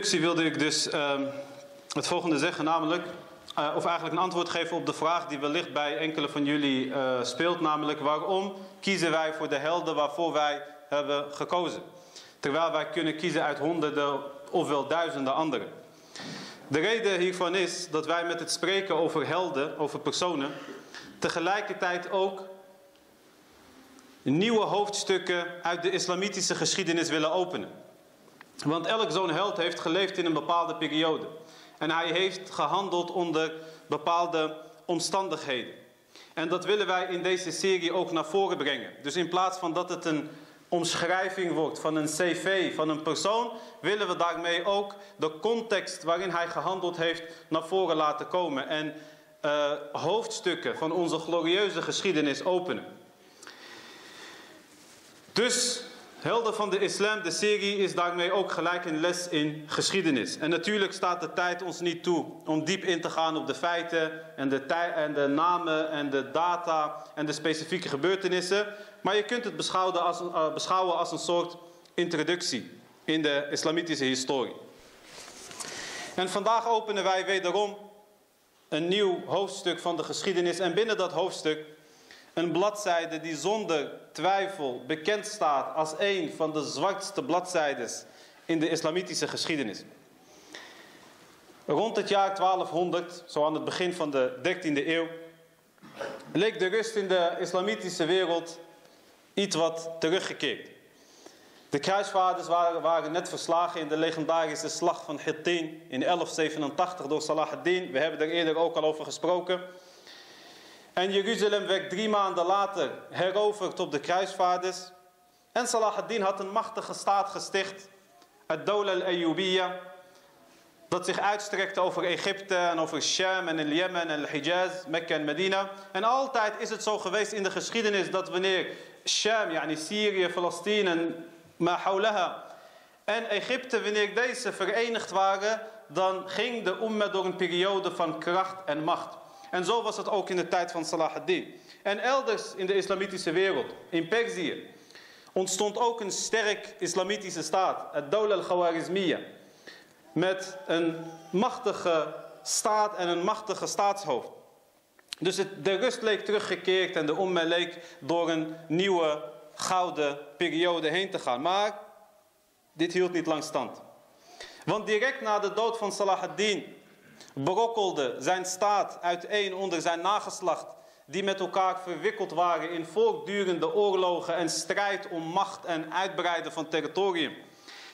introductie wilde ik dus ehm, het volgende zeggen, namelijk, eh, of eigenlijk een antwoord geven op de vraag die wellicht bij enkele van jullie eh, speelt, namelijk waarom kiezen wij voor de helden waarvoor wij hebben gekozen? Terwijl wij kunnen kiezen uit honderden of wel duizenden anderen. De reden hiervan is dat wij met het spreken over helden, over personen, tegelijkertijd ook nieuwe hoofdstukken uit de islamitische geschiedenis willen openen. Want elk zo'n held heeft geleefd in een bepaalde periode. En hij heeft gehandeld onder bepaalde omstandigheden. En dat willen wij in deze serie ook naar voren brengen. Dus in plaats van dat het een omschrijving wordt van een cv van een persoon, willen we daarmee ook de context waarin hij gehandeld heeft naar voren laten komen. En uh, hoofdstukken van onze glorieuze geschiedenis openen. Dus Helden van de islam, de serie is daarmee ook gelijk een les in geschiedenis. En natuurlijk staat de tijd ons niet toe om diep in te gaan op de feiten en de, en de namen en de data en de specifieke gebeurtenissen. Maar je kunt het beschouwen als, uh, beschouwen als een soort introductie in de islamitische historie. En vandaag openen wij wederom een nieuw hoofdstuk van de geschiedenis. En binnen dat hoofdstuk een bladzijde die zonder twijfel bekend staat als een van de zwartste bladzijdes in de islamitische geschiedenis. Rond het jaar 1200, zo aan het begin van de 13e eeuw, leek de rust in de islamitische wereld iets wat teruggekeerd. De kruisvaarders waren, waren, net verslagen in de legendarische slag van Hittin in 1187 door Salah ad-Din. We hebben er eerder ook al over gesproken. En Jeruzalem werd drie maanden later heroverd op de kruisvaarders. En Salah ad-Din had een machtige staat gesticht. Het Dola al-Ayyubiyya. Dat zich uitstrekte over Egypte en over Sham en el Jemen en Hijaz, Mekka en Medina. En altijd is het zo geweest in de geschiedenis dat wanneer Sham, yani Syrië, Palestina en en Egypte, wanneer deze verenigd waren, dan ging de umma door een periode van kracht en macht. En zo was het ook in de tijd van Salah ad-Din. En elders in de islamitische wereld, in Perzië, ontstond ook een sterk islamitische staat, het Dawla al-Khawarizmiya. Met een machtige staat en een machtige staatshoofd. Dus de rust leek teruggekeerd en de umma leek door een nieuwe gouden periode heen te gaan. Maar dit hield niet lang stand. Want direct na de dood van Salah ad-Din brokkelde zijn staat uiteen onder zijn nageslacht, die met elkaar verwikkeld waren in voortdurende oorlogen en strijd om macht en uitbreiden van territorium.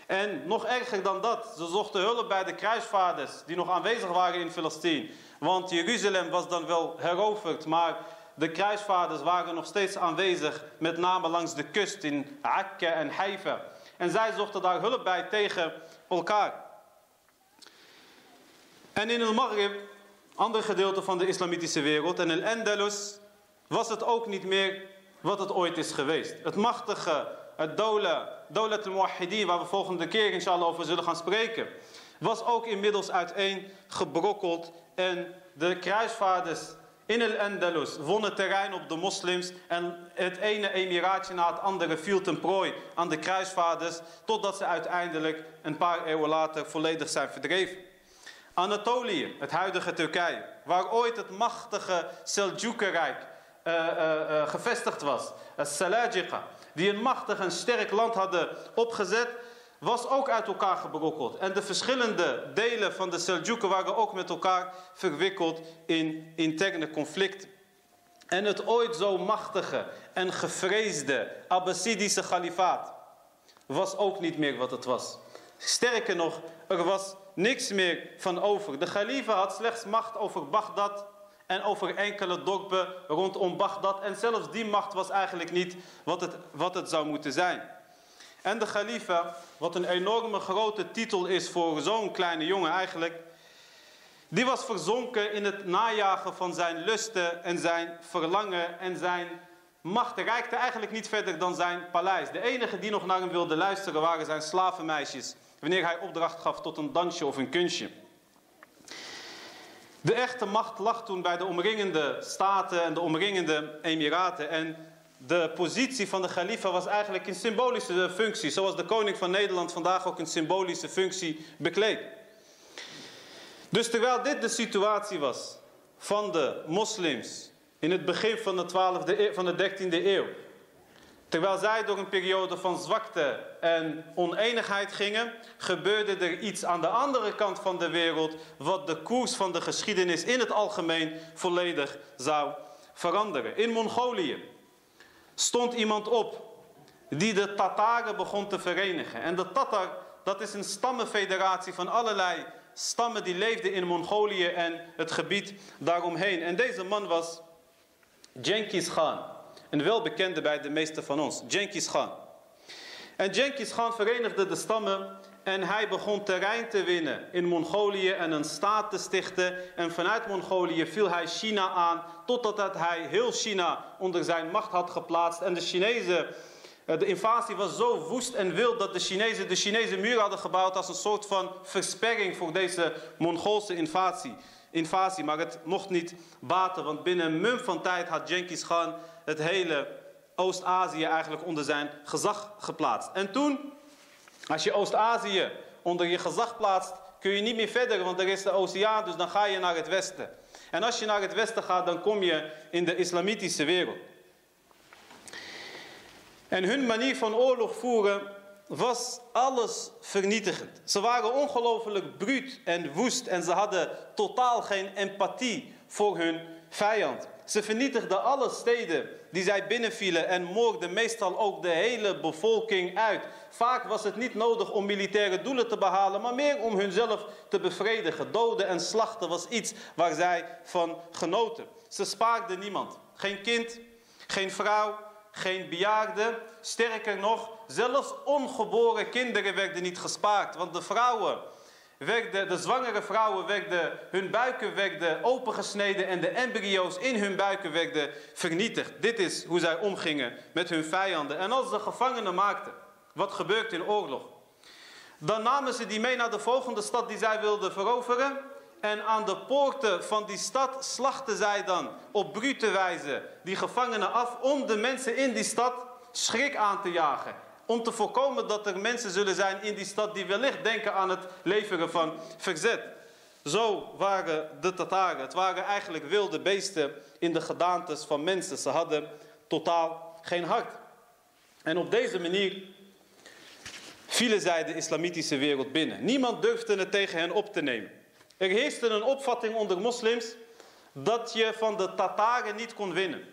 En nog erger dan dat, ze zochten hulp bij de kruisvaarders die nog aanwezig waren in Filistien. Want Jeruzalem was dan wel heroverd, maar de kruisvaarders waren nog steeds aanwezig, met name langs de kust in Akka en Haifa. En zij zochten daar hulp bij tegen elkaar. En in el Maghrib, ander gedeelte van de islamitische wereld, en el Andalus, was het ook niet meer wat het ooit is geweest. Het machtige, het dola, dolat al-Muwahhidin, waar we volgende keer inshallah over zullen gaan spreken, was ook inmiddels uiteen gebrokkeld en de kruisvaarders in el Andalus wonnen terrein op de moslims en het ene emiraatje na het andere viel ten prooi aan de kruisvaarders totdat ze uiteindelijk een paar eeuwen later volledig zijn verdreven. Anatolië, het huidige Turkije, waar ooit het machtige Seljukenrijk uh, uh, uh, gevestigd was, het die een machtig en sterk land hadden opgezet, was ook uit elkaar gebrokkeld. En de verschillende delen van de Seljuken waren ook met elkaar verwikkeld in interne conflicten. En het ooit zo machtige en gevreesde Abbasidische kalifaat was ook niet meer wat het was. Sterker nog, er was niks meer van over. De Khalifa had slechts macht over Bagdad en over enkele dorpen rondom Bagdad. En zelfs die macht was eigenlijk niet wat het, wat het zou moeten zijn. En de Khalifa, wat een enorme grote titel is voor zo'n kleine jongen eigenlijk. Die was verzonken in het najagen van zijn lusten en zijn verlangen en zijn macht reikte eigenlijk niet verder dan zijn paleis. De enige die nog naar hem wilde luisteren waren zijn slavenmeisjes wanneer hij opdracht gaf tot een dansje of een kunstje. De echte macht lag toen bij de omringende staten en de omringende emiraten. En de positie van de khalifa was eigenlijk een symbolische functie. Zoals de koning van Nederland vandaag ook een symbolische functie bekleedt. Dus terwijl dit de situatie was van de moslims in het begin van de, 12e, eeuw, van de 13e eeuw. Terwijl zij door een periode van zwakte en oneenigheid gingen, gebeurde er iets aan de andere kant van de wereld wat de koers van de geschiedenis in het algemeen volledig zou veranderen. In Mongolië stond iemand op die de Tataren begon te verenigen. En de Tatar, dat is een stammenfederatie van allerlei stammen die leefden in Mongolië en het gebied daaromheen. En deze man was Genghis Khan. Een welbekende bij de meesten van ons. Genghis Khan. En Genghis Khan verenigde de stammen en hij begon terrein te winnen in Mongolië en een staat te stichten. En vanuit Mongolië viel hij China aan, totdat hij heel China onder zijn macht had geplaatst. En de Chinezen, eh, de invasie was zo woest en wild dat de Chinezen de Chinese muur hadden gebouwd als een soort van versperring voor deze Mongoolse invasie. invasie. Maar het mocht niet baten, want binnen een mum van tijd had Genghis Khan het hele Oost-Azië eigenlijk onder zijn gezag geplaatst. En toen als je Oost-Azië onder je gezag plaatst, kun je niet meer verder, want er is de oceaan, dus dan ga je naar het westen. En als je naar het westen gaat, dan kom je in de islamitische wereld. En hun manier van oorlog voeren was alles vernietigend. Ze waren ongelooflijk bruut en woest en ze hadden totaal geen empathie voor hun vijand. Ze vernietigden alle steden die zij binnenvielen en moorden meestal ook de hele bevolking uit. Vaak was het niet nodig om militaire doelen te behalen, maar meer om hunzelf te bevredigen. Doden en slachten was iets waar zij van genoten. Ze spaarden niemand. Geen kind, geen vrouw, geen bejaarde. Sterker nog, zelfs ongeboren kinderen werden niet gespaard. Want de vrouwen werden, de zwangere vrouwen werden, hun buiken werden opengesneden en de embryo's in hun buiken werden vernietigd. Dit is hoe zij omgingen met hun vijanden. En als ze gevangenen maakten, wat gebeurt in oorlog? Dan namen ze die mee naar de volgende stad die zij wilden veroveren. En aan de poorten van die stad slachten zij dan op brute wijze die gevangenen af om de mensen in die stad schrik aan te jagen. Om te voorkomen dat er mensen zullen zijn in die stad die wellicht denken aan het leveren van verzet. Zo waren de Tataren. Het waren eigenlijk wilde beesten in de gedaantes van mensen. Ze hadden totaal geen hart. En op deze manier vielen zij de islamitische wereld binnen. Niemand durfde het tegen hen op te nemen. Er heerste een opvatting onder moslims dat je van de Tataren niet kon winnen.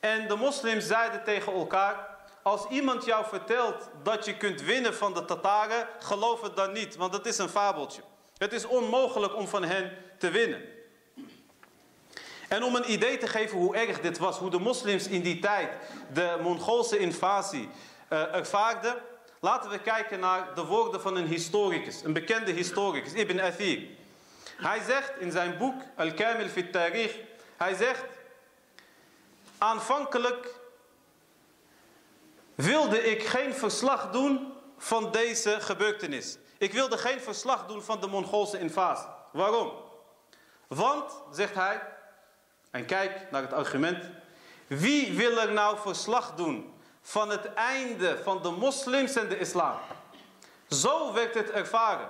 En de moslims zeiden tegen elkaar, als iemand jou vertelt dat je kunt winnen van de Tataren, geloof het dan niet, want het is een fabeltje. Het is onmogelijk om van hen te winnen. En om een idee te geven hoe erg dit was, hoe de moslims in die tijd de Mongoolse invasie uh, ervaarden, laten we kijken naar de woorden van een historicus, een bekende historicus, Ibn Athir. Hij zegt in zijn boek Al-Kamil fit Tarikh, hij zegt, aanvankelijk wilde ik geen verslag doen van deze gebeurtenis. Ik wilde geen verslag doen van de Mongoolse invasie. Waarom? Want, zegt hij, en kijk naar het argument, wie wil er nou verslag doen van het einde van de moslims en de islam? Zo werd het ervaren.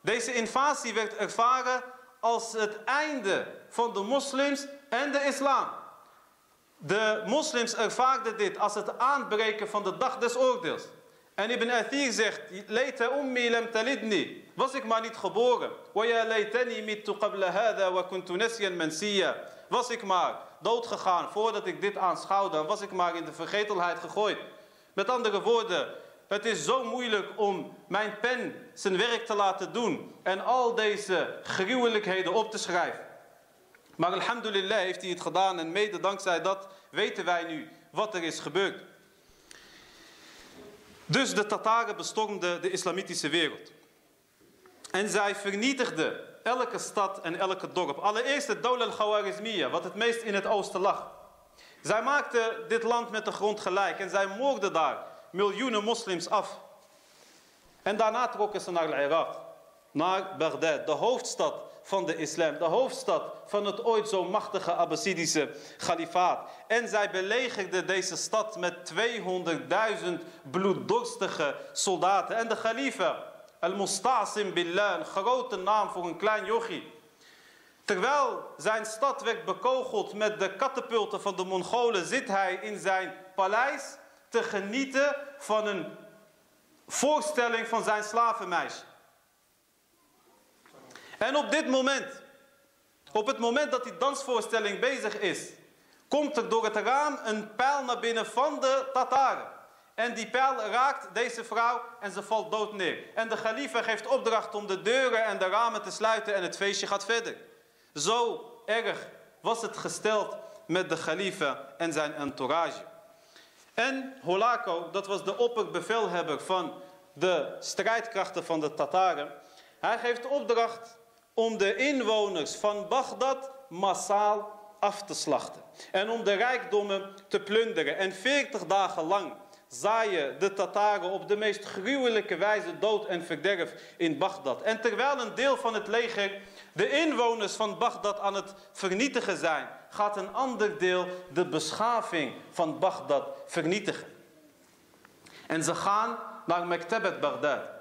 Deze invasie werd ervaren als het einde van de moslims en de islam. De moslims ervaarden dit als het aanbreken van de dag des oordeels. En Ibn Athir zegt, ummi lam talidni. Was ik maar niet geboren. Wa mittu qabla hada wa kuntu nasyan mansiya. Was ik maar doodgegaan voordat ik dit aanschouwde. Was ik maar in de vergetelheid gegooid. Met andere woorden, het is zo moeilijk om mijn pen zijn werk te laten doen. En al deze gruwelijkheden op te schrijven. Maar alhamdulillah heeft hij het gedaan en mede dankzij dat weten wij nu wat er is gebeurd. Dus de Tataren bestormden de islamitische wereld. En zij vernietigden elke stad en elke dorp. Allereerst het Dawla al-Khawarizmiya, wat het meest in het oosten lag. Zij maakten dit land met de grond gelijk en zij moorden daar miljoenen moslims af. En daarna trokken ze naar Irak. naar Bagdad, de hoofdstad van de islam, de hoofdstad van het ooit zo machtige Abbasidische kalifaat. En zij belegerden deze stad met 200.000 bloeddorstige soldaten. En de khalifa, al-Mustasim billah, een grote naam voor een klein yogi. Terwijl zijn stad werd bekogeld met de katapulten van de Mongolen, zit hij in zijn paleis te genieten van een voorstelling van zijn slavenmeisje. En op dit moment, op het moment dat die dansvoorstelling bezig is, komt er door het raam een pijl naar binnen van de Tataren. En die pijl raakt deze vrouw en ze valt dood neer. En de Khalifa geeft opdracht om de deuren en de ramen te sluiten en het feestje gaat verder. Zo erg was het gesteld met de Khalifa en zijn entourage. En Holako, dat was de opperbevelhebber van de strijdkrachten van de Tataren. Hij geeft opdracht om de inwoners van Bagdad massaal af te slachten. En om de rijkdommen te plunderen. En 40 dagen lang zaaien de Tataren op de meest gruwelijke wijze dood en verderf in Bagdad. En terwijl een deel van het leger de inwoners van Bagdad aan het vernietigen zijn, gaat een ander deel de beschaving van Bagdad vernietigen. En ze gaan naar Mektabet Bagdad.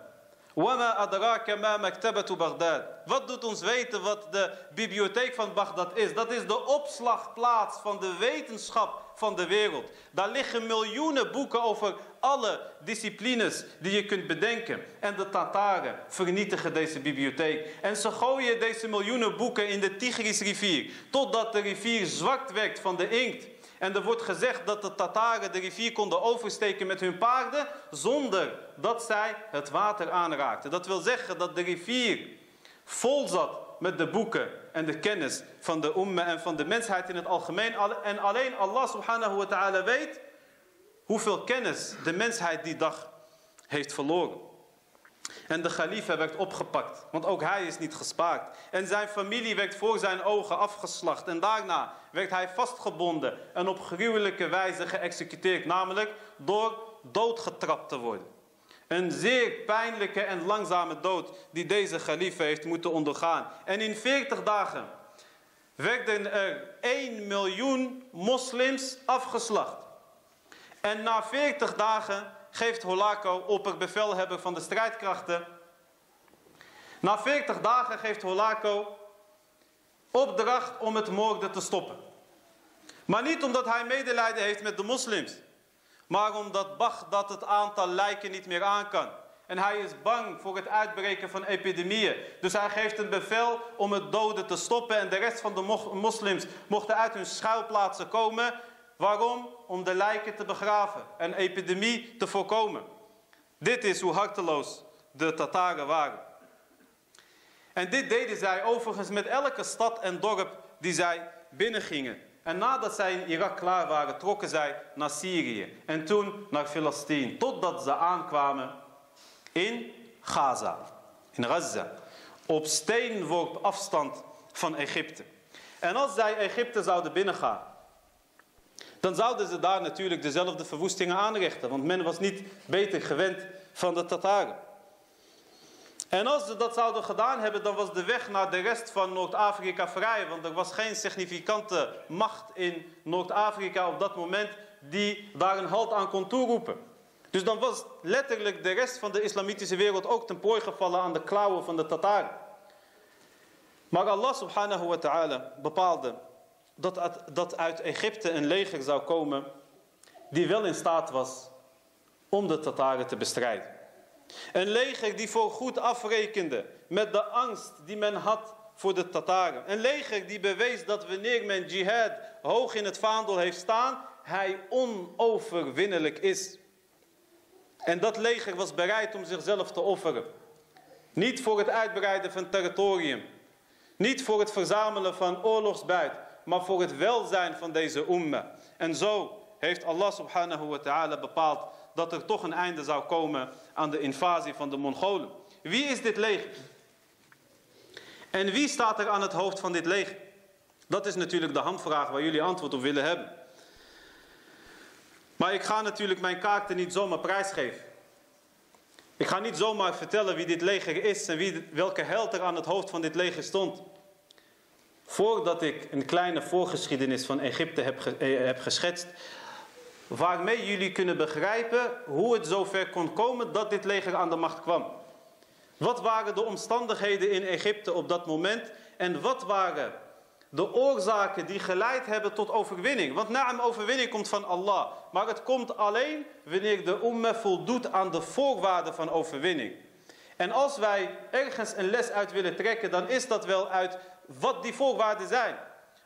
Wama adraka ma maktabatu Baghdad. Wat doet ons weten wat de bibliotheek van Bagdad is? Dat is de opslagplaats van de wetenschap van de wereld. Daar liggen miljoenen boeken over alle disciplines die je kunt bedenken. En de Tataren vernietigen deze bibliotheek. En ze gooien deze miljoenen boeken in de Tigrisrivier. Totdat de rivier zwart werkt van de inkt. En er wordt gezegd dat de Tataren de rivier konden oversteken met hun paarden zonder dat zij het water aanraakten. Dat wil zeggen dat de rivier vol zat met de boeken en de kennis van de umma en van de mensheid in het algemeen. En alleen Allah subhanahu wa ta'ala weet hoeveel kennis de mensheid die dag heeft verloren. En de khalifa werd opgepakt, want ook hij is niet gespaard. En zijn familie werd voor zijn ogen afgeslacht. En daarna werd hij vastgebonden en op gruwelijke wijze geëxecuteerd. Namelijk door doodgetrapt te worden. Een zeer pijnlijke en langzame dood die deze khalifa heeft moeten ondergaan. En in 40 dagen werden er 1 miljoen moslims afgeslacht. En na 40 dagen geeft Holako, opperbevelhebber van de strijdkrachten. Na 40 dagen geeft Holako opdracht om het moorden te stoppen. Maar niet omdat hij medelijden heeft met de moslims. Maar omdat Baghdad het aantal lijken niet meer aan kan. En hij is bang voor het uitbreken van epidemieën. Dus hij geeft een bevel om het doden te stoppen. En de rest van de moslims mochten uit hun schuilplaatsen komen. Waarom? Om de lijken te begraven en epidemie te voorkomen. Dit is hoe harteloos de Tataren waren. En dit deden zij overigens met elke stad en dorp die zij binnengingen. En nadat zij in Irak klaar waren, trokken zij naar Syrië. En toen naar Filistijn. Totdat ze aankwamen in Gaza. In Gaza. Op steenworp afstand van Egypte. En als zij Egypte zouden binnengaan. Dan zouden ze daar natuurlijk dezelfde verwoestingen aanrichten. Want men was niet beter gewend van de Tataren. En als ze dat zouden gedaan hebben, dan was de weg naar de rest van Noord-Afrika vrij. Want er was geen significante macht in Noord-Afrika op dat moment die daar een halt aan kon toeroepen. Dus dan was letterlijk de rest van de islamitische wereld ook ten prooi gevallen aan de klauwen van de Tataren. Maar Allah subhanahu wa ta'ala bepaalde dat, dat uit Egypte een leger zou komen die wel in staat was om de Tataren te bestrijden. Een leger die voor goed afrekende met de angst die men had voor de Tataren. Een leger die bewees dat wanneer men jihad hoog in het vaandel heeft staan, hij onoverwinnelijk is. En dat leger was bereid om zichzelf te offeren. Niet voor het uitbreiden van territorium. Niet voor het verzamelen van oorlogsbuit. Maar voor het welzijn van deze umma. En zo heeft Allah subhanahu wa ta'ala bepaald dat er toch een einde zou komen aan de invasie van de Mongolen. Wie is dit leger? En wie staat er aan het hoofd van dit leger? Dat is natuurlijk de handvraag waar jullie antwoord op willen hebben. Maar ik ga natuurlijk mijn kaarten niet zomaar prijsgeven. Ik ga niet zomaar vertellen wie dit leger is en wie, welke held er aan het hoofd van dit leger stond. Voordat ik een kleine voorgeschiedenis van Egypte heb, eh, heb geschetst, waarmee jullie kunnen begrijpen hoe het zover kon komen dat dit leger aan de macht kwam. Wat waren de omstandigheden in Egypte op dat moment en wat waren de oorzaken die geleid hebben tot overwinning. Want naam overwinning komt van Allah. Maar het komt alleen wanneer de ummah voldoet aan de voorwaarden van overwinning. En als wij ergens een les uit willen trekken, dan is dat wel uit wat die voorwaarden zijn.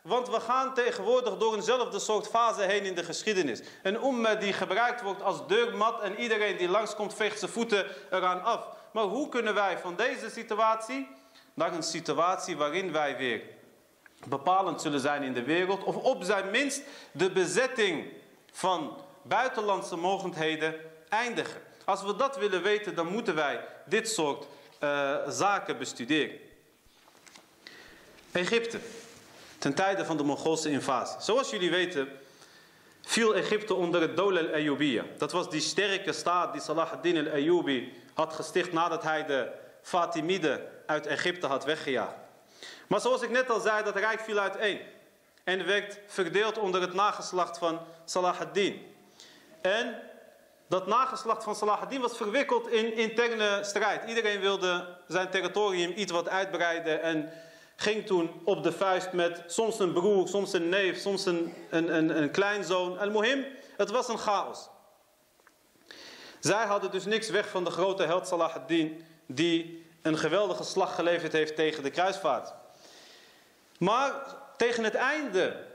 Want we gaan tegenwoordig door eenzelfde soort fase heen in de geschiedenis. Een ummah die gebruikt wordt als deurmat en iedereen die langskomt veegt zijn voeten eraan af. Maar hoe kunnen wij van deze situatie naar een situatie waarin wij weer bepalend zullen zijn in de wereld. Of op zijn minst de bezetting van buitenlandse mogendheden eindigen. Als we dat willen weten, dan moeten wij dit soort uh, zaken bestuderen. Egypte, ten tijde van de Mongoolse invasie. Zoals jullie weten, viel Egypte onder het Dol al-Ayyubiyya. Dat was die sterke staat die Salah ad-Din al-Ayyubi had gesticht nadat hij de Fatimiden uit Egypte had weggejaagd. Maar zoals ik net al zei, dat rijk viel uiteen. En werd verdeeld onder het nageslacht van Salah ad-Din. En dat nageslacht van Salah ad-Din was verwikkeld in interne strijd. Iedereen wilde zijn territorium iets wat uitbreiden en ging toen op de vuist met soms een broer, soms een neef, soms een, een, een, een kleinzoon. En mohim, het was een chaos. Zij hadden dus niks weg van de grote held Salah ad-Din die een geweldige slag geleverd heeft tegen de kruisvaart. Maar tegen het einde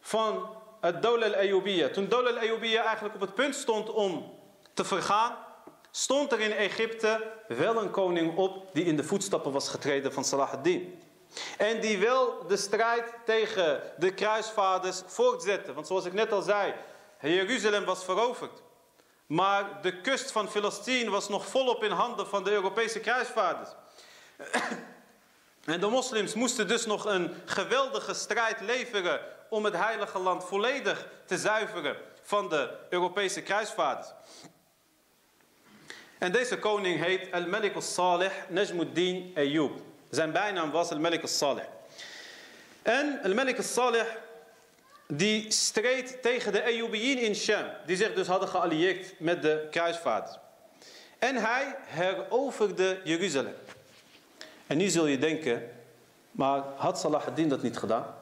van het Dol al-Ayyubiyya, toen Dol al-Ayyubiyya eigenlijk op het punt stond om te vergaan, stond er in Egypte wel een koning op die in de voetstappen was getreden van Salah ad-Din. En die wel de strijd tegen de kruisvaarders voortzette. Want zoals ik net al zei, Jeruzalem was veroverd. Maar de kust van Filistien was nog volop in handen van de Europese kruisvaarders. En de moslims moesten dus nog een geweldige strijd leveren om het heilige land volledig te zuiveren van de Europese kruisvaarders. En deze koning heet Al-Malik al-Salih Najmuddin Ayyub. Zijn bijnaam was Al-Malik al-Salih. En Al-Malik al-Salih die streed tegen de Ayyubiyin in Sham. Die zich dus hadden geallieerd met de kruisvaarders. En hij heroverde Jeruzalem. En nu zul je denken, maar had Salah ad-Din dat niet gedaan?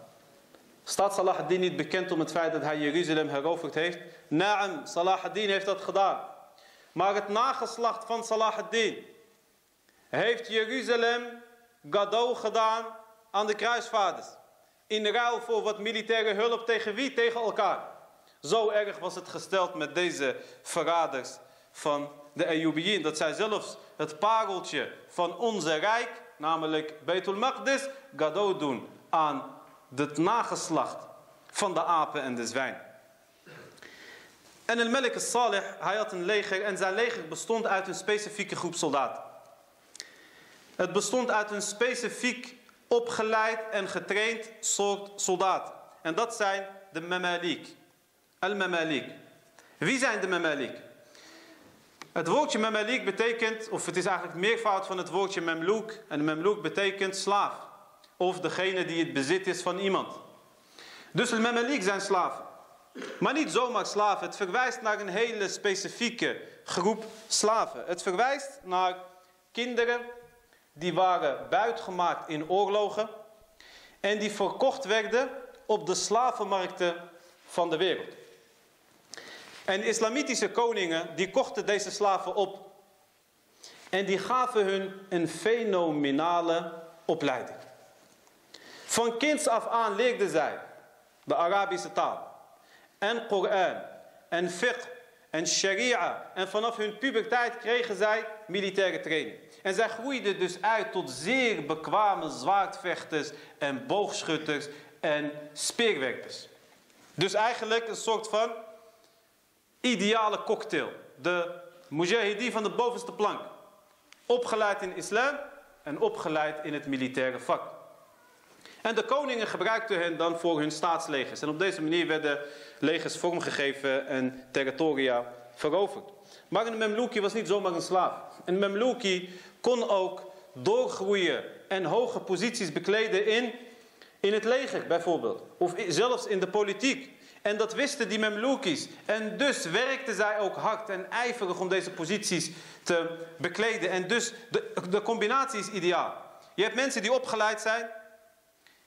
Staat Salah ad-Din niet bekend om het feit dat hij Jeruzalem heroverd heeft? Naam, Salah ad-Din heeft dat gedaan. Maar het nageslacht van Salah ad-Din heeft Jeruzalem cadeau gedaan aan de kruisvaarders. In ruil voor wat militaire hulp tegen wie? Tegen elkaar. Zo erg was het gesteld met deze verraders van de Ayyubiyin. Dat zij zelfs het pareltje van onze rijk namelijk Beitul Maqdis, doen aan het nageslacht van de apen en de zwijn. En el Malik Salih, hij had een leger en zijn leger bestond uit een specifieke groep soldaten. Het bestond uit een specifiek opgeleid en getraind soort soldaten. En dat zijn de Mamalik. Al-Mamalik. Wie zijn de Mamalik? Het woordje memalik betekent, of het is eigenlijk meervoud van het woordje memloek. En memloek betekent slaaf. Of degene die het bezit is van iemand. Dus de memalik zijn slaven. Maar niet zomaar slaven. Het verwijst naar een hele specifieke groep slaven. Het verwijst naar kinderen die waren buitgemaakt in oorlogen. En die verkocht werden op de slavenmarkten van de wereld. En islamitische koningen die kochten deze slaven op. En die gaven hun een fenomenale opleiding. Van kinds af aan leerden zij de Arabische taal. En Koran. En fiqh. En sharia. En vanaf hun puberteit kregen zij militaire training. En zij groeiden dus uit tot zeer bekwame zwaardvechters en boogschutters en speerwerpers. Dus eigenlijk een soort van ideale cocktail. De mujahidi van de bovenste plank. Opgeleid in islam en opgeleid in het militaire vak. En de koningen gebruikten hen dan voor hun staatslegers. En op deze manier werden legers vormgegeven en territoria veroverd. Maar een Memluki was niet zomaar een slaaf. Een Memluki kon ook doorgroeien en hoge posities bekleden in, in het leger bijvoorbeeld. Of zelfs in de politiek. En dat wisten die Memlukis. En dus werkten zij ook hard en ijverig om deze posities te bekleden. En dus de, de combinatie is ideaal. Je hebt mensen die opgeleid zijn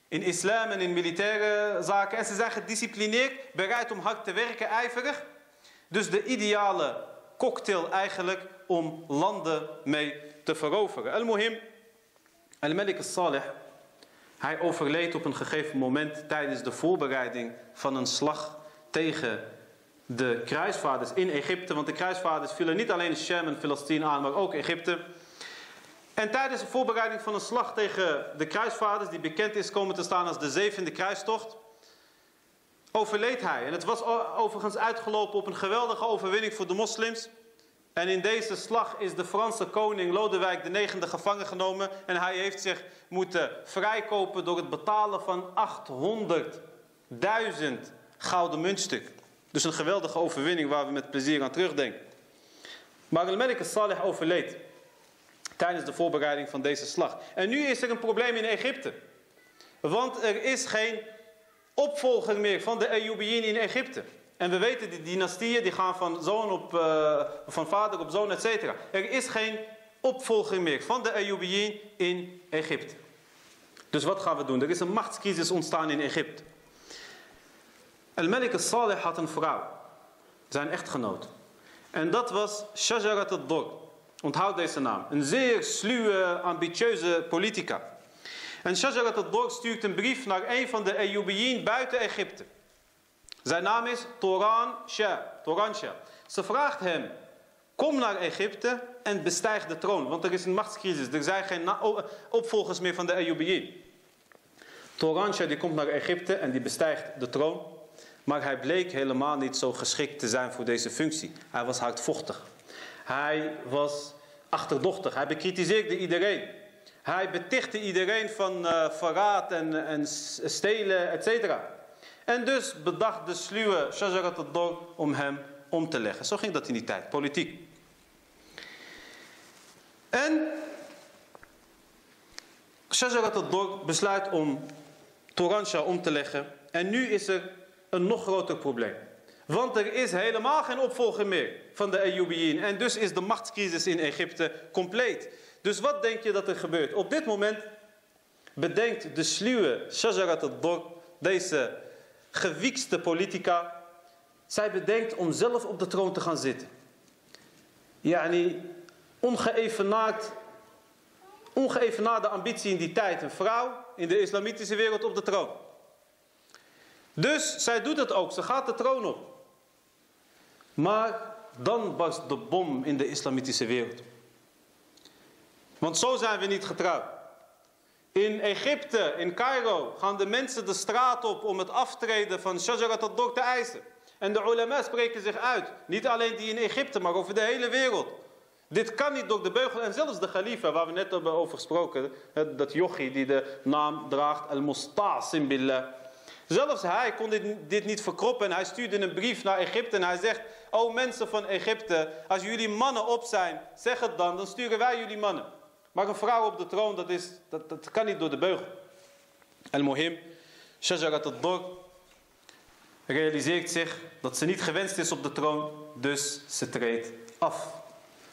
in islam en in militaire zaken. En ze zijn gedisciplineerd, bereid om hard te werken, ijverig. Dus de ideale cocktail eigenlijk om landen mee te veroveren. Al-Muhim, Al-Malik al-Salih, hij overleed op een gegeven moment tijdens de voorbereiding van een slag tegen de kruisvaarders in Egypte. Want de kruisvaarders vielen niet alleen Shem en Filistien aan, maar ook Egypte. En tijdens de voorbereiding van een slag tegen de kruisvaarders, die bekend is komen te staan als de zevende kruistocht, overleed hij. En het was overigens uitgelopen op een geweldige overwinning voor de moslims. En in deze slag is de Franse koning Lodewijk IX gevangen genomen. En hij heeft zich moeten vrijkopen door het betalen van 800.000 gouden muntstuk. Dus een geweldige overwinning waar we met plezier aan terugdenken. Maar al-Malik salih overleed tijdens de voorbereiding van deze slag. En nu is er een probleem in Egypte. Want er is geen opvolger meer van de Ayyubiyin in Egypte. En we weten, die dynastieën die gaan van, zoon op, uh, van vader op zoon, et cetera. Er is geen opvolger meer van de Ayyubiyin in Egypte. Dus wat gaan we doen? Er is een machtscrisis ontstaan in Egypte. Al-Malik al-Salih had een vrouw. Zijn echtgenoot. En dat was Shajarat al-Dor. Onthoud deze naam. Een zeer sluwe, ambitieuze politica. En Shajarat al-Dor stuurt een brief naar een van de Ayyubiyin buiten Egypte. Zijn naam is Toran Shah. Toran. Ze vraagt hem, kom naar Egypte en bestijg de troon. Want er is een machtscrisis. Er zijn geen opvolgers meer van de Ayyubiyin. Toran die komt naar Egypte en die bestijgt de troon. Maar hij bleek helemaal niet zo geschikt te zijn voor deze functie. Hij was hardvochtig. Hij was achterdochtig. Hij bekritiseerde iedereen. Hij betichtte iedereen van uh, verraad en, en stelen, etc. En dus bedacht de sluwe Shajarat al-Dor om hem om te leggen. Zo ging dat in die tijd, politiek. En Shajarat al-Dor besluit om Toransha om te leggen. En nu is er een nog groter probleem. Want er is helemaal geen opvolger meer van de Ayyubiyin. En dus is de machtscrisis in Egypte compleet. Dus wat denk je dat er gebeurt? Op dit moment bedenkt de sluwe Shajarat al-Dor, deze gewiekste politica, zij bedenkt om zelf op de troon te gaan zitten. Yani ongeëvenaard, ongeëvenaarde ambitie in die tijd. Een vrouw in de islamitische wereld op de troon. Dus zij doet het ook. Ze gaat de troon op. Maar dan barst de bom in de islamitische wereld. Want zo zijn we niet getrouwd. In Egypte, in Cairo, gaan de mensen de straat op om het aftreden van Shajarat al-Dor te eisen. En de ulama spreken zich uit. Niet alleen die in Egypte, maar over de hele wereld. Dit kan niet door de beugel. En zelfs de khalifa, waar we net hebben over gesproken. Dat yogi die de naam draagt, al-Mustasim billah. Zelfs hij kon dit, dit niet verkroppen. En hij stuurde een brief naar Egypte. En hij zegt, o mensen van Egypte, als jullie mannen op zijn, zeg het dan. Dan sturen wij jullie mannen. Maar een vrouw op de troon, dat, is, dat, dat kan niet door de beugel. Al-Muhim, Shajarat al-Dor realiseert zich dat ze niet gewenst is op de troon, dus ze treedt af.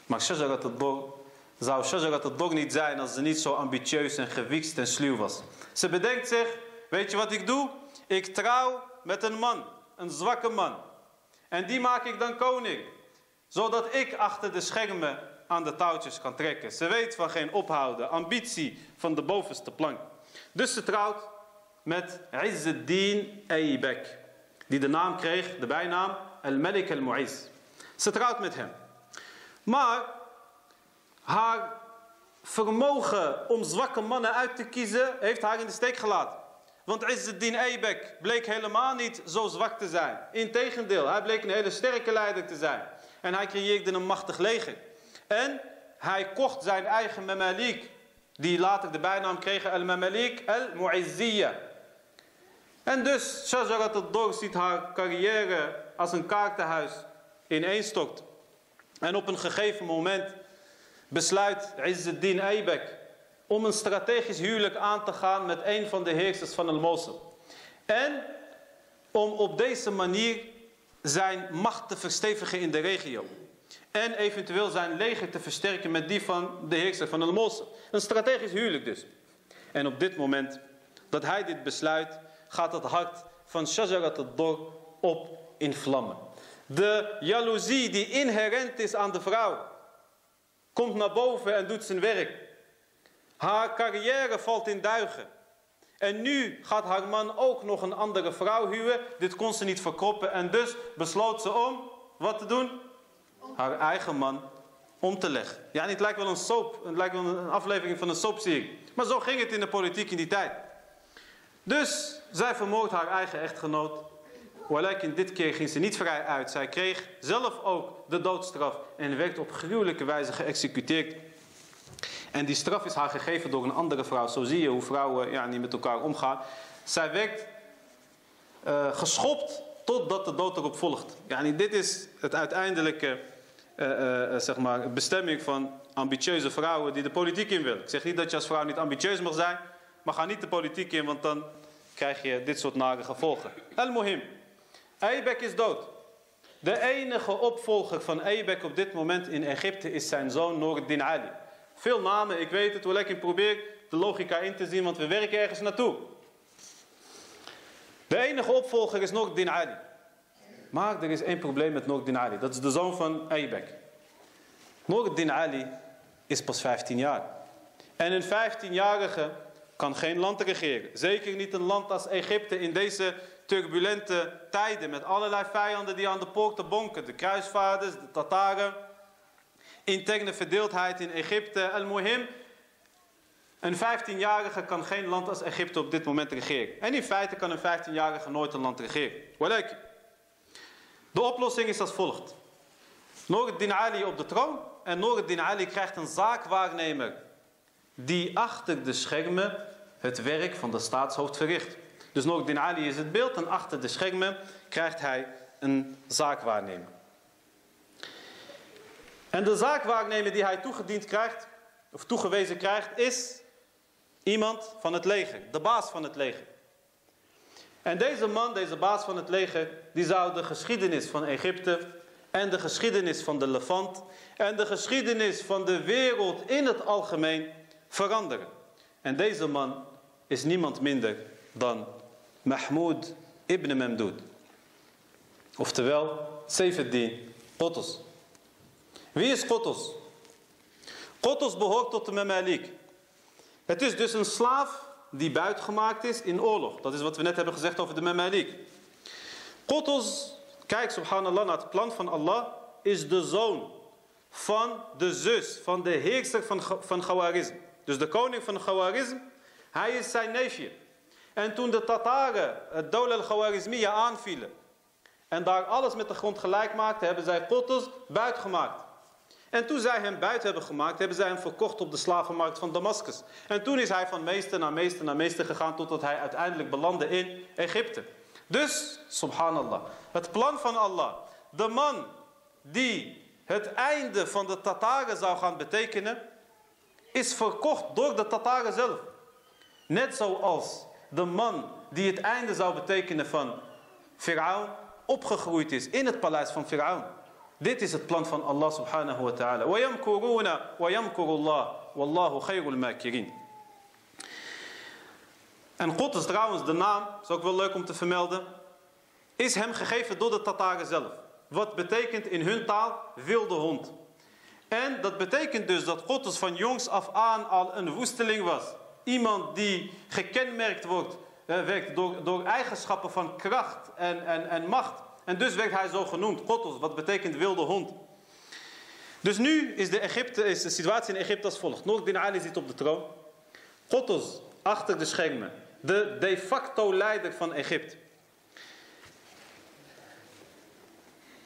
Maar Shajarat al-Dor zou Shajarat al-Dor niet zijn als ze niet zo ambitieus en gewiekst en sluw was. Ze bedenkt zich, weet je wat ik doe? Ik trouw met een man, een zwakke man. En die maak ik dan koning. Zodat ik achter de schermen aan de touwtjes kan trekken. Ze weet van geen ophouden, ambitie van de bovenste plank. Dus ze trouwt met Izzeddin Aybek. Die de naam kreeg, de bijnaam Al-Malik Al-Mu'iz. Ze trouwt met hem. Maar haar vermogen om zwakke mannen uit te kiezen heeft haar in de steek gelaten. Want Izzeddin Aybek bleek helemaal niet zo zwak te zijn. Integendeel, hij bleek een hele sterke leider te zijn. En hij creëerde een machtig leger. En hij kocht zijn eigen mamalik, die later de bijnaam kregen al-mamalik al-mu'izziya. En dus Shajarat al-Dor ziet haar carrière als een kaartenhuis ineenstokt. En op een gegeven moment besluit Izzeddin Aybek om een strategisch huwelijk aan te gaan met een van de heersers van Al-Mosul. En om op deze manier zijn macht te verstevigen in de regio. En eventueel zijn leger te versterken met die van de heerser van Al-Mosul. Een strategisch huwelijk dus. En op dit moment dat hij dit besluit, gaat het hart van Shajarat al-Dor op in vlammen. De jaloezie die inherent is aan de vrouw, komt naar boven en doet zijn werk. Haar carrière valt in duigen. En nu gaat haar man ook nog een andere vrouw huwen. Dit kon ze niet verkroppen en dus besloot ze om wat te doen? Haar eigen man om te leggen. Ja, het lijkt wel een soap, het lijkt wel een aflevering van een soapserie. Maar zo ging het in de politiek in die tijd. Dus zij vermoordt haar eigen echtgenoot. in dit keer ging ze niet vrij uit. Zij kreeg zelf ook de doodstraf en werd op gruwelijke wijze geëxecuteerd. En die straf is haar gegeven door een andere vrouw. Zo zie je hoe vrouwen ja, niet met elkaar omgaan. Zij werd uh, geschopt totdat de dood erop volgt. Ja, dit is het uiteindelijke zeg maar, bestemming van ambitieuze vrouwen die de politiek in willen. Ik zeg niet dat je als vrouw niet ambitieus mag zijn, maar ga niet de politiek in, want dan krijg je dit soort nare gevolgen. El-Mohim. Eibek is dood. De enige opvolger van Eibek op dit moment in Egypte is zijn zoon Noordin Ali. Veel namen, ik weet het, wel lekker probeer de logica in te zien, want we werken ergens naartoe. De enige opvolger is Noordin Ali. Maar er is één probleem met Noordin Ali. Dat is de zoon van Eibek. Noordin Ali is pas 15 jaar. En een 15-jarige kan geen land regeren. Zeker niet een land als Egypte in deze turbulente tijden. Met allerlei vijanden die aan de poorten bonken. De kruisvaarders, de Tataren. Interne verdeeldheid in Egypte. Al-Muhim. Een 15-jarige kan geen land als Egypte op dit moment regeren. En in feite kan een 15-jarige nooit een land regeren. Welk? De oplossing is als volgt. Noordin Ali op de troon. En Noordin Ali krijgt een zaakwaarnemer die achter de schermen het werk van de staatshoofd verricht. Dus Noordin Ali is het beeld en achter de schermen krijgt hij een zaakwaarnemer. En de zaakwaarnemer die hij toegediend krijgt, of toegewezen krijgt, is iemand van het leger, de baas van het leger. En deze man, deze baas van het leger, die zou de geschiedenis van Egypte en de geschiedenis van de Levant en de geschiedenis van de wereld in het algemeen veranderen. En deze man is niemand minder dan Mahmoud ibn Mamdoud. Oftewel, Seyfeddin Qutuz. Wie is Qutuz? Qutuz behoort tot de Mamalik. Het is dus een slaaf die buitgemaakt is in oorlog. Dat is wat we net hebben gezegd over de Mamalik. Qutuz, kijk subhanallah naar het plan van Allah, is de zoon van de zus van de heerser van, van. Dus de koning van Khawarizm, hij is zijn neefje. En toen de Tataren het Dol al-Khawarizmiya aanvielen en daar alles met de grond gelijk maakten, hebben zij Qutuz buitgemaakt. En toen zij hem buiten hebben gemaakt, hebben zij hem verkocht op de slavenmarkt van Damascus. En toen is hij van meester naar meester naar meester gegaan totdat hij uiteindelijk belandde in Egypte. Dus, subhanallah, het plan van Allah, de man die het einde van de Tataren zou gaan betekenen, is verkocht door de Tataren zelf. Net zoals de man die het einde zou betekenen van Firaun opgegroeid is in het paleis van Firaun. Dit is het plan van Allah subhanahu wa ta'ala. وَيَمْكُرُونَ وَيَمْكُرُ اللَّهُ وَاللَّهُ خَيْرُ الْمَاكِرِينَ En God is trouwens de naam, is ook wel leuk om te vermelden, is hem gegeven door de Tataren zelf. Wat betekent in hun taal wilde hond. En dat betekent dus dat God dus van jongs af aan al een woesteling was. Iemand die gekenmerkt wordt, eh, werd door, door eigenschappen van kracht en, en, en macht. En dus werd hij zo genoemd, Gotos, wat betekent wilde hond. Dus nu is de, Egypte, is de situatie in Egypte als volgt. Noord bin Ali zit op de troon. Gotos achter de schermen. De de facto leider van Egypte.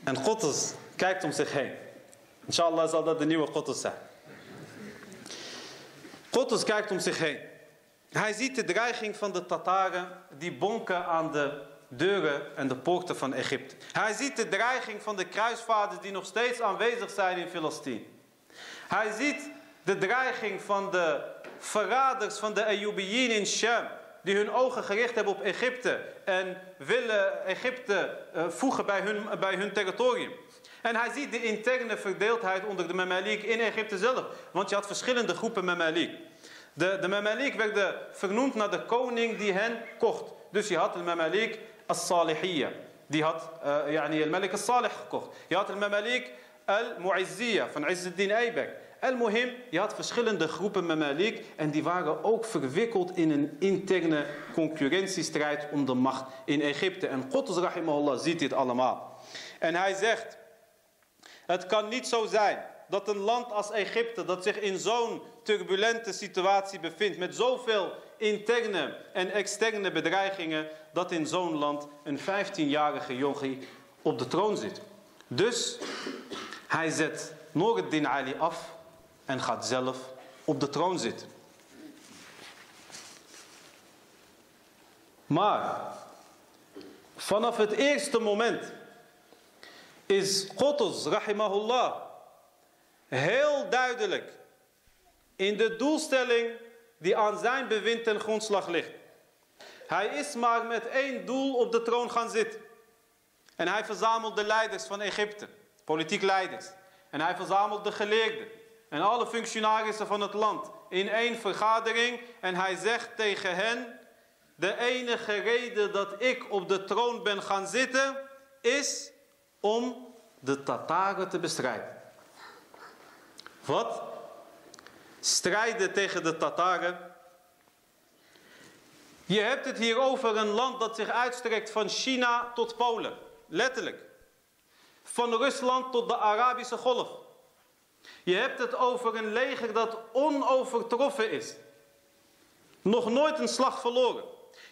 En Gotos kijkt om zich heen. Inshallah zal dat de nieuwe Qutuz zijn. Qutuz kijkt om zich heen. Hij ziet de dreiging van de Tataren die bonken aan de deuren en de poorten van Egypte. Hij ziet de dreiging van de kruisvaarders die nog steeds aanwezig zijn in Filistien. Hij ziet de dreiging van de verraders van de Ayyubiyin in Sham. Die hun ogen gericht hebben op Egypte en willen Egypte uh, voegen bij hun, bij hun territorium. En hij ziet de interne verdeeldheid onder de Mamalik in Egypte zelf. Want je had verschillende groepen Mamalik. De, de werden vernoemd naar de koning die hen kocht. Dus je had de Mamalik al-Salihiyya. Die had uh, yani al-Malik al-Salih gekocht. Je had de Mamalik al-Mu'izziyya van Izzuddin Aybek. Al-Muhim, je had verschillende groepen Mamalik en die waren ook verwikkeld in een interne concurrentiestrijd om de macht in Egypte. En God rahimahullah ziet dit allemaal. En hij zegt, het kan niet zo zijn dat een land als Egypte, dat zich in zo'n turbulente situatie bevindt, met zoveel interne en externe bedreigingen, dat in zo'n land een 15-jarige jongen op de troon zit. Dus hij zet Noreddin Ali af en gaat zelf op de troon zitten. Maar vanaf het eerste moment is Qutuz, rahimahullah, heel duidelijk in de doelstelling die aan zijn bewind ten grondslag ligt. Hij is maar met één doel op de troon gaan zitten. En hij verzamelt de leiders van Egypte, politiek leiders. En hij verzamelt de geleerden en alle functionarissen van het land in één vergadering. En hij zegt tegen hen, de enige reden dat ik op de troon ben gaan zitten, is om de Tataren te bestrijden. Wat? Strijden tegen de Tataren. Je hebt het hier over een land dat zich uitstrekt van China tot Polen. Letterlijk. Van Rusland tot de Arabische Golf. Je hebt het over een leger dat onovertroffen is. Nog nooit een slag verloren.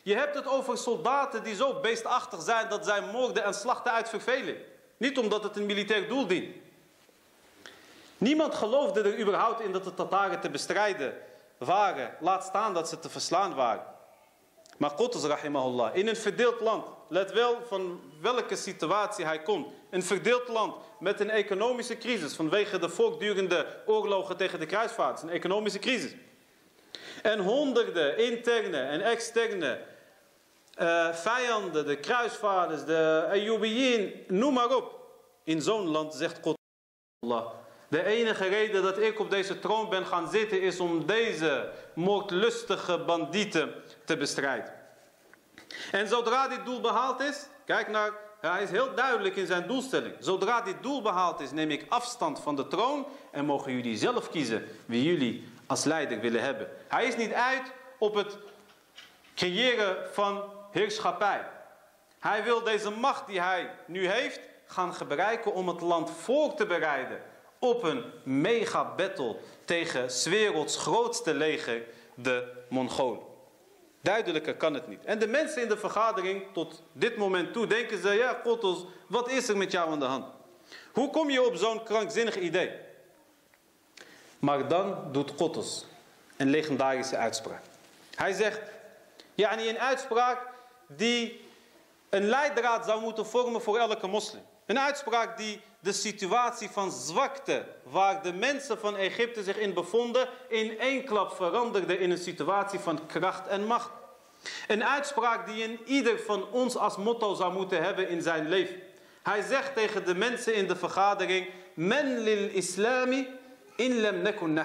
Je hebt het over soldaten die zo beestachtig zijn dat zij moorden en slachten uit verveling. Niet omdat het een militair doel dient. Niemand geloofde er überhaupt in dat de Tataren te bestrijden waren. Laat staan dat ze te verslaan waren. Maar Qutuz rahimahullah, in een verdeeld land, let wel van welke situatie hij komt. Een verdeeld land met een economische crisis vanwege de voortdurende oorlogen tegen de kruisvaarders. Een economische crisis. En honderden interne en externe uh, vijanden, de kruisvaarders, de Ayyubiyin, noem maar op. In zo'n land zegt God Allah. De enige reden dat ik op deze troon ben gaan zitten is om deze moordlustige bandieten te bestrijden. En zodra dit doel behaald is, kijk naar, hij is heel duidelijk in zijn doelstelling. Zodra dit doel behaald is, neem ik afstand van de troon en mogen jullie zelf kiezen wie jullie als leider willen hebben. Hij is niet uit op het creëren van heerschappij. Hij wil deze macht die hij nu heeft gaan gebruiken om het land voor te bereiden op een mega battle tegen 's werelds grootste leger, de Mongolen. Duidelijker kan het niet. En de mensen in de vergadering tot dit moment toe denken ze, ja Kotos, wat is er met jou aan de hand? Hoe kom je op zo'n krankzinnig idee? Maar dan doet Kotos een legendarische uitspraak. Hij zegt, ja, een uitspraak die een leidraad zou moeten vormen voor elke moslim. Een uitspraak die de situatie van zwakte, waar de mensen van Egypte zich in bevonden, in één klap veranderde in een situatie van kracht en macht. Een uitspraak die in ieder van ons als motto zou moeten hebben in zijn leven. Hij zegt tegen de mensen in de vergadering, Men lil islami in lam nakun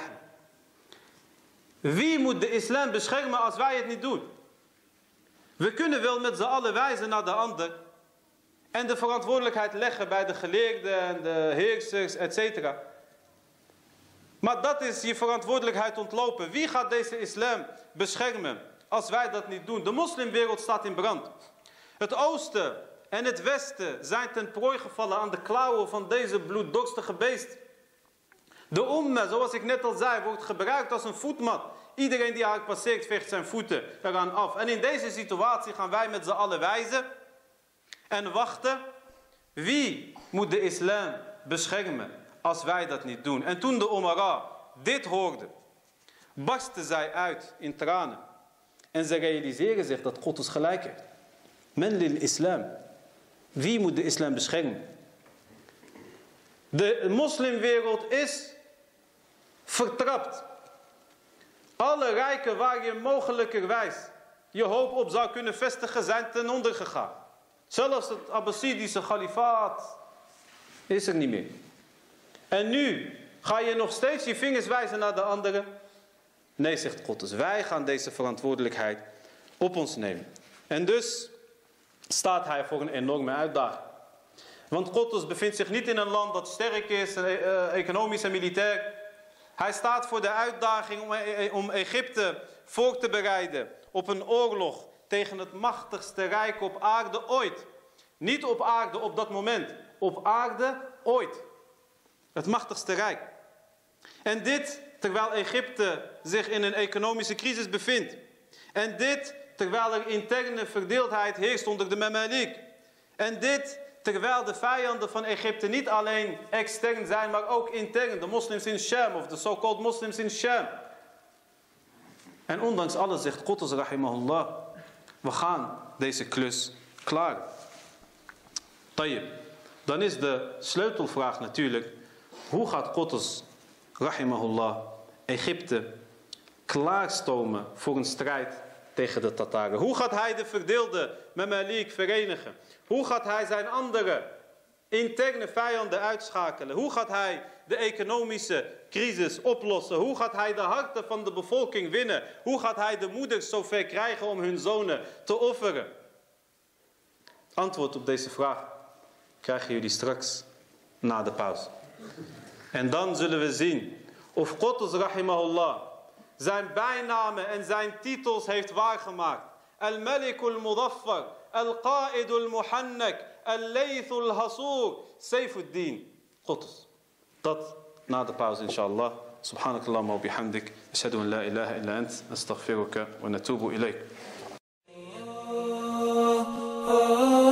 Wie moet de islam beschermen als wij het niet doen? We kunnen wel met z'n allen wijzen naar de ander. En de verantwoordelijkheid leggen bij de geleerden en de heersers, etc. Maar dat is je verantwoordelijkheid ontlopen. Wie gaat deze islam beschermen als wij dat niet doen? De moslimwereld staat in brand. Het oosten en het westen zijn ten prooi gevallen aan de klauwen van deze bloeddorstige beest. De umma, zoals ik net al zei, wordt gebruikt als een voetmat. Iedereen die haar passeert vecht zijn voeten eraan af. En in deze situatie gaan wij met z'n allen wijzen en wachten. Wie moet de islam beschermen als wij dat niet doen? En toen de Omara dit hoorden, barstten zij uit in tranen. En ze realiseren zich dat God ons gelijk heeft. Men lil islam. Wie moet de islam beschermen? De moslimwereld is vertrapt. Alle rijken waar je mogelijkerwijs je hoop op zou kunnen vestigen zijn ten onder gegaan. Zelfs het Abbasidische kalifaat is er niet meer. En nu ga je nog steeds je vingers wijzen naar de anderen. Nee, zegt God. Dus wij gaan deze verantwoordelijkheid op ons nemen. En dus staat hij voor een enorme uitdaging. Want God bevindt zich niet in een land dat sterk is, eh, economisch en militair. Hij staat voor de uitdaging om, eh, om Egypte voor te bereiden op een oorlog tegen het machtigste rijk op aarde ooit. Niet op aarde op dat moment, op aarde ooit. Het machtigste rijk. En dit terwijl Egypte zich in een economische crisis bevindt. En dit terwijl er interne verdeeldheid heerst onder de Mamalik. En dit terwijl de vijanden van Egypte niet alleen extern zijn, maar ook intern. De moslims in Sham of de so-called moslims in Sham. En ondanks alles zegt God rahimahullah, we gaan deze klus klaar. Tayyip. Dan is de sleutelvraag natuurlijk, hoe gaat God rahimahullah Egypte klaarstomen voor een strijd tegen de Tataren? Hoe gaat hij de verdeelde Mamalik verenigen? Hoe gaat hij zijn andere interne vijanden uitschakelen? Hoe gaat hij de economische crisis oplossen? Hoe gaat hij de harten van de bevolking winnen? Hoe gaat hij de moeders zover krijgen om hun zonen te offeren? Antwoord op deze vraag krijgen jullie straks na de pauze. En dan zullen we zien of God, rahimahullah, zijn bijnamen en zijn titels heeft waargemaakt. Al-Malik al-Mudaffar, Al-Qa'id al-Muhannak, Al-Layth al-Hasur, Saifuddin. Qutz. Dat na de pauze inshallah. سبحانك اللهم وبحمدك أشهد أن لا إله إلا أنت نستغفرك ونتوب إليك Oh